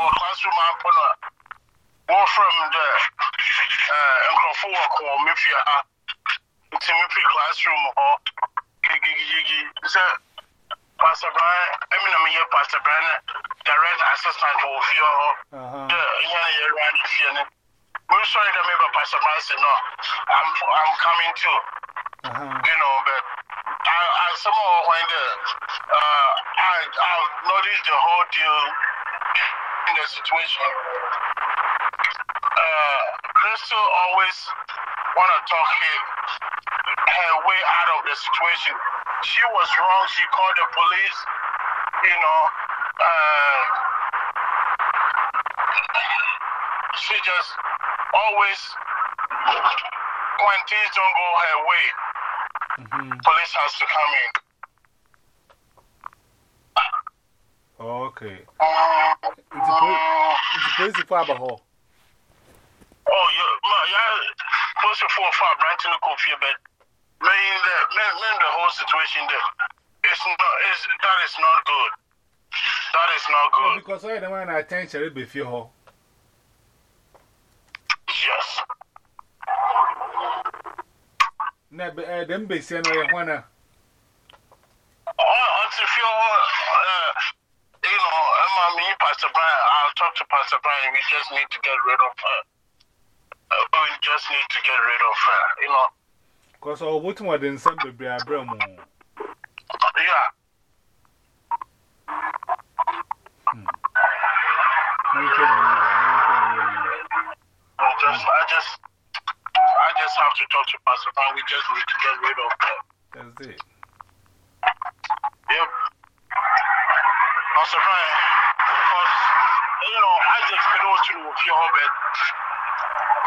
our classroom, I'm gonna more from the nkurɔfo wɔ kɔn me fie ha nti me fi classroom hɔ gigigigi sɛ pastor brian ɛmi na meyɛ pastor brian direct assistant wɔ fie hɔ. Dɛ ɛnyɛ ne yɛwura ne fie no mesɔre dɛ meba pastor brian sɛ no i'm i'm coming too. You know but I, I somehow when the uh, I I've noticed the whole deal in the situation uh, Crystal always want to talk her, her way out of the situation. She was wrong. She called the police. You know, uh, she just always, when things don't go her way, -hmm. police has to come in. Okay. Police for Abaho. Oh, yeah, yeah, close to four or five, Branton Coffee, but mean the, mean the whole situation there. It's not, it's, that is not good. That is not good. Yeah, because I don't want attention to be fear. Yes. Uh, them be saying, I want to. Oh, until feel, uh, you know, Emma, me, Pastor Brian, I'll talk to Pastor Brian. We just need to get rid of her. Uh, we just need to get rid of her, you know. Because all what more than some baby, I more. Yeah. Hmm. I just, I just, I just have to talk to Pastor Brian. We just need to get rid of her. That's it. Yep. Pastor Brian, nti no wɔfie hɔ bɛ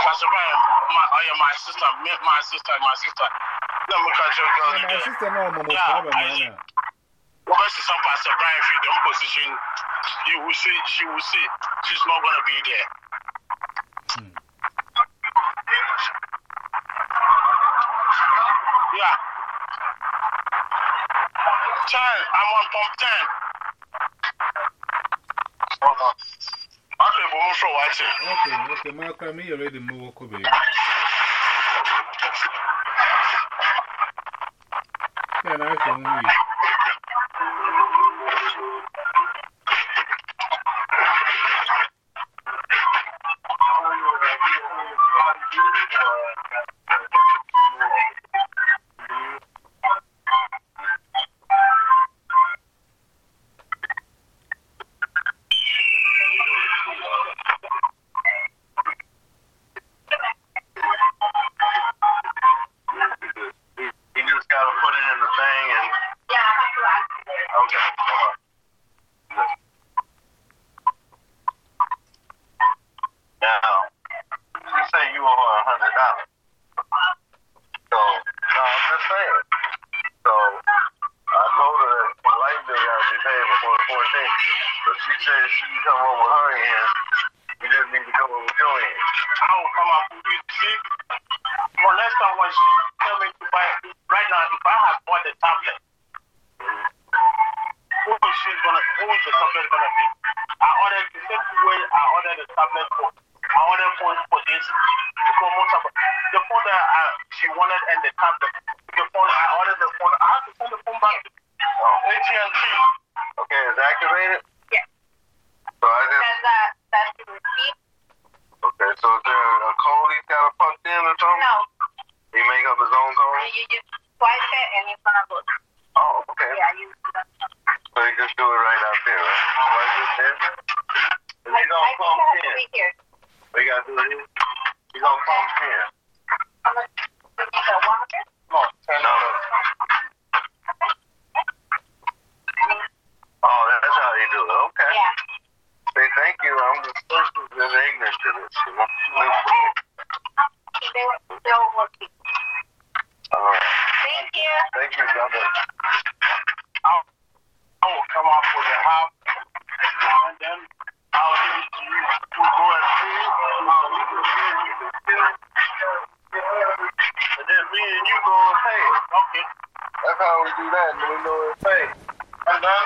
pasaba yɛ ma ɔyɛ my sister me my sister my sister na meka kyerɛ girl no dɛ yɛ wɔbɛsesa pasaba yɛ fi dɛm position you will see she will see she's not gonna be there yeah. Ten, I'm on pump ten. I'm watching. Okay, okay, Mark, I'm here already. Move over, baby. Can now I can move. the. Who is she gonna? Who is the tablet gonna be? I ordered the same way I ordered the tablet phone. I ordered phone for this to promote the phone that I, she wanted and the tablet. The phone I ordered the phone. I have to send the phone back to AT&T. are doing say it. Okay. That's how we do that, man. We know it. Hey, it. And then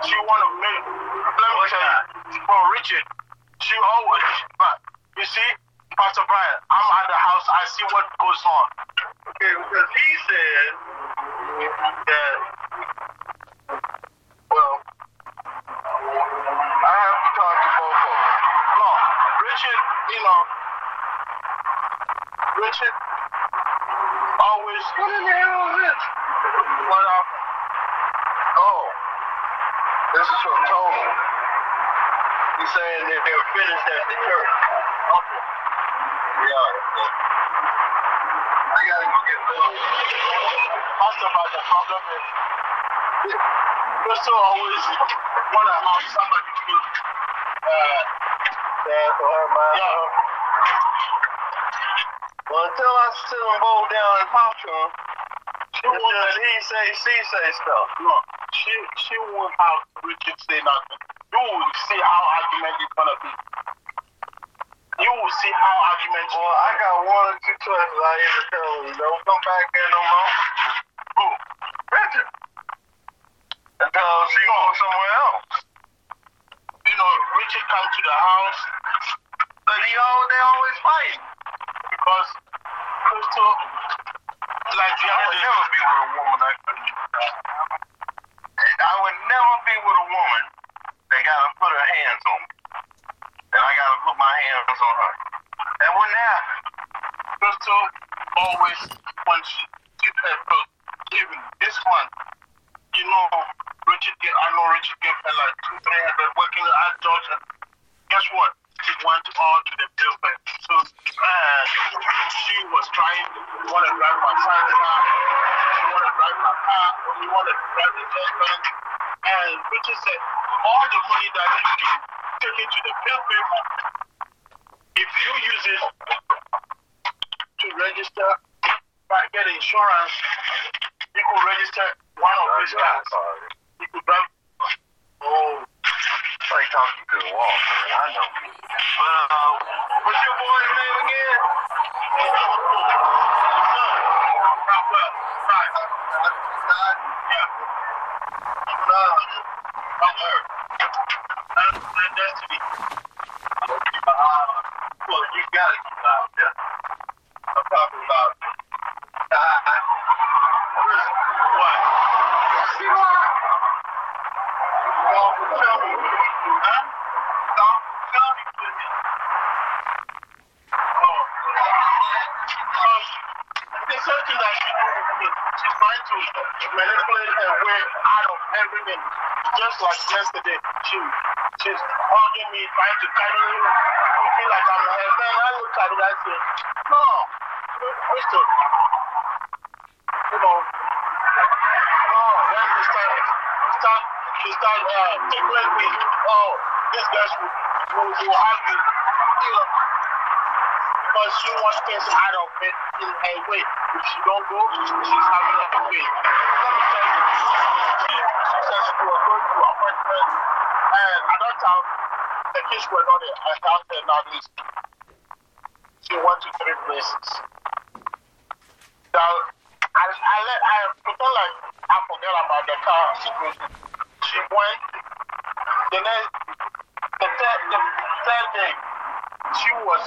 She want to make. Let me tell you, for Richard, she always. But you see, Pastor Brian, I'm at the house. I see what goes on. Okay, because he said that, well, I have to talk to both of them. No, Richard, you know, Richard always. What in the hell is this? What happened? Oh, this is from Tony. He's saying that they're finished at the church. Okay. Yeah. I gotta go get those. Pastor, but the problem is, Crystal always want to have somebody to, uh, Dad for her mind. yeah, Well, until I sit them both down and talk to him, she won't, he say, she say stuff. no, she, she won't have Richard say nothing. You will see how argument is to be. You will see how argument Well, I got one or two choices I either tell him, don't come back here no more. Who? Richard. And tell him she going somewhere else. You know, Richard come to the house But he all they always fighting. because Crystal, like the I other would day, never be with a woman that couldn't. I would never be with a woman that gotta put her hands on me. And I gotta put my hands on her. That wouldn't happen. Crystal always when she did her bill, even this month, you know, Richard, gave, I know Richard gave her like two, three hundred working at George, and guess what? She went all to the pay. So, and she was trying to want to drive my car, she want to drive my car, she want to drive the husband, and Richard said, all the money that you do, take it to the paper. If you use it to register, right, get insurance, you could register one of these cars. You could drive. Oh, Like talking to the wall, man. I know. But uh, what's your boy's name again? Rockwell, right. Yeah. And, and Destiny. Uh, well, you gotta keep out there. I'm talking about. Uh, What? Well, tell me, Huh? tell, tell me, please. Oh. Um, there's something that she doing. She's trying to manipulate her way out of everything. Just like yesterday, she she's hugging me, trying to carry me. I feel like I'm her friend. I look at it, I say, no, Crystal. You know, no, then she start, start, she start uh, tickling me. Oh, this guy will, will, will have you. You know, because she wants things out of it in her way. If she don't go, she's having a way. Let me tell you, she, she said going to appointment, and at the kids were not there. I found her not listening. She went to three places. Now, I, I, let, I pretend like I forget about the car situation. She went, the next, the third, the third day, she was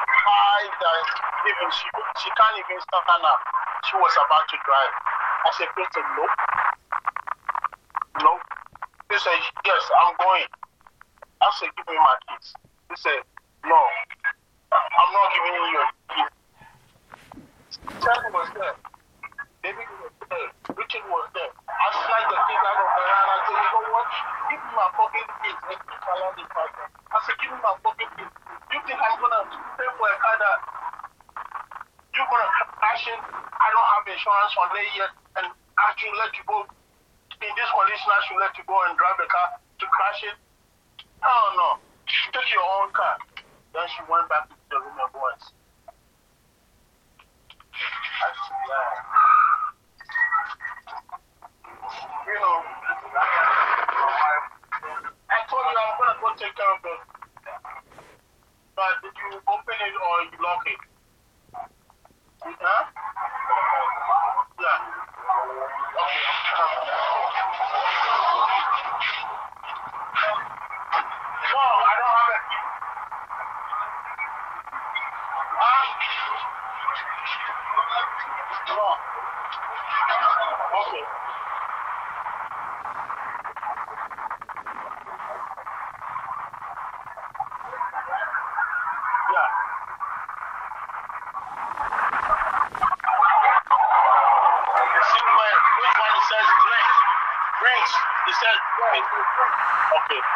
high that even she she can't even stand up. She was about to drive. I said, Peter, no. No. He said, Yes, I'm going. I said, Give me my keys. He said, for me and actually let you go Ok.